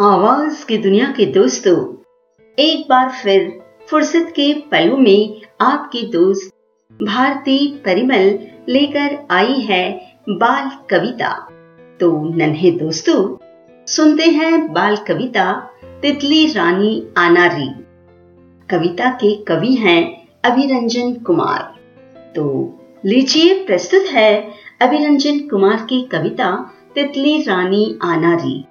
आवाज़ की दुनिया के दोस्तों, एक बार फिर फुर्सत के पलों में आपकी दोस्त भारती परिमल लेकर आई है बाल कविता। तो नन्हे दोस्तों, सुनते हैं बाल कविता तितली रानी आनारी कविता के कवि हैं अभिरंजन कुमार। तो लीजिए प्रस्तुत है अभिरंजन कुमार की कविता तितली रानी आनारी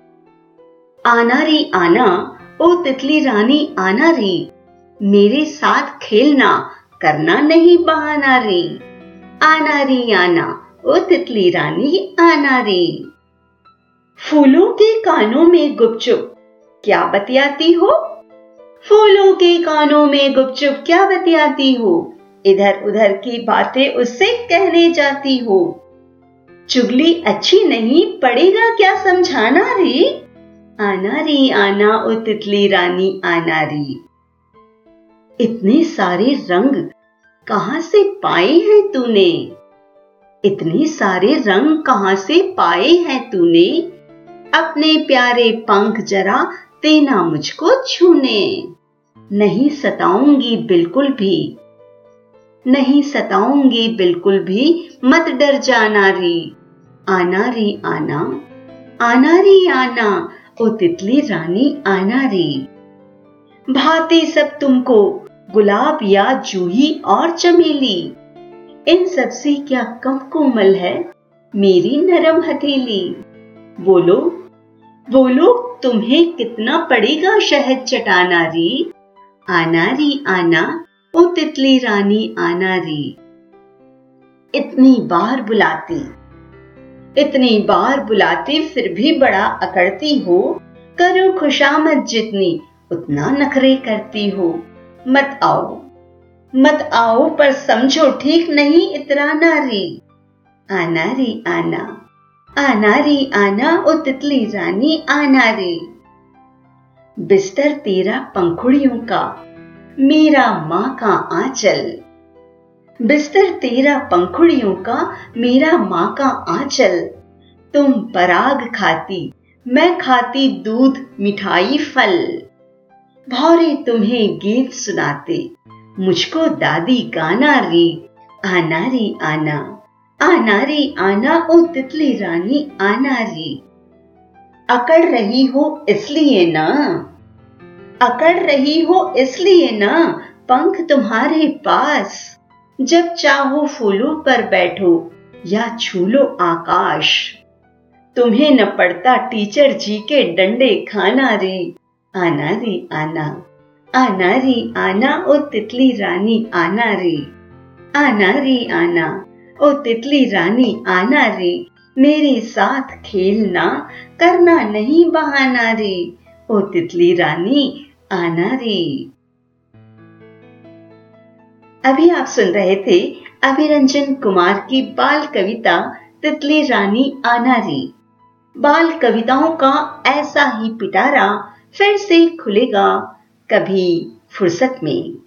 आनारी आना, ओ तितली रानी आनारी मेरे साथ खेलना, करना नहीं बहाना रे। आना रे आना, ओ तितली रानी आना रे। फूलों के कानों में गुपचुप, क्या बतियाती हो? फूलों के कानों में गुपचुप, क्या बतियाती हो? इधर उधर की बातें उससे कहने जाती हो। चुगली अच्छी नहीं, पड़ेगा क्या समझाना रे? आना रे आना ओ तितली रानी आना रे इतने सारे रंग कहाँ से पाए हैं तूने? इतने सारे रंग कहाँ से पाए हैं तूने? अपने प्यारे पंख जरा देना मुझको छूने। नहीं सताऊँगी बिल्कुल भी। नहीं सताऊँगी बिल्कुल भी मत डर जाना री आना री आना आना री आना ओ तितली रानी आना री। भाते सब तुमको, गुलाब या जूही और चमेली। इन सबसे क्या कम कोमल है? मेरी नरम हथेली। बोलो बोलो, तुम्हें कितना पड़ेगा शहद चटाना री? आना री, आना, ओ तितली रानी आना री। इतनी बार बुलाती। इतनी बार बुलाती, फिर भी बड़ा अकड़ती हो। करो खुशामद जितनी उतना नखरे करती हो। मत आओ मत आओ, पर समझो ठीक नहीं इतराना री आना री आना आना रे आना, ओ तितली रानी आना रे बिस्तर तेरा पंखुड़ियों का, मेरा माँ का आंचल। बिस्तर तेरा पंखुड़ियों का, मेरा माँ का आंचल। तुम पराग खाती, मैं खाती दूध मिठाई फल। भौरे तुम्हें गीत सुनाते, मुझको दादी गाना रे, आना रे आना आना रे आना, ओ तितली रानी आना रे। अकड़ रही हो इसलिए ना, अकड़ रही हो इसलिए ना, पंख तुम्हारे पास। जब चाहो फूलों पर बैठो या छू लो आकाश। तुम्हें न पड़ता टीचर जी के डंडे खाना रे। आना रे, आना। आना रे, आना, ओ तितली रानी, आना रे। आना रे, आना। ओ तितली रानी, आना रे। मेरे साथ खेलना, करना नहीं बहाना रे। ओ तितली रानी, आना रे। अभी आप सुन रहे थे अभिरंजन कुमार की बाल कविता तितली रानी आनारी बाल कविताओं का ऐसा ही पिटारा फिर से खुलेगा कभी फुर्सत में।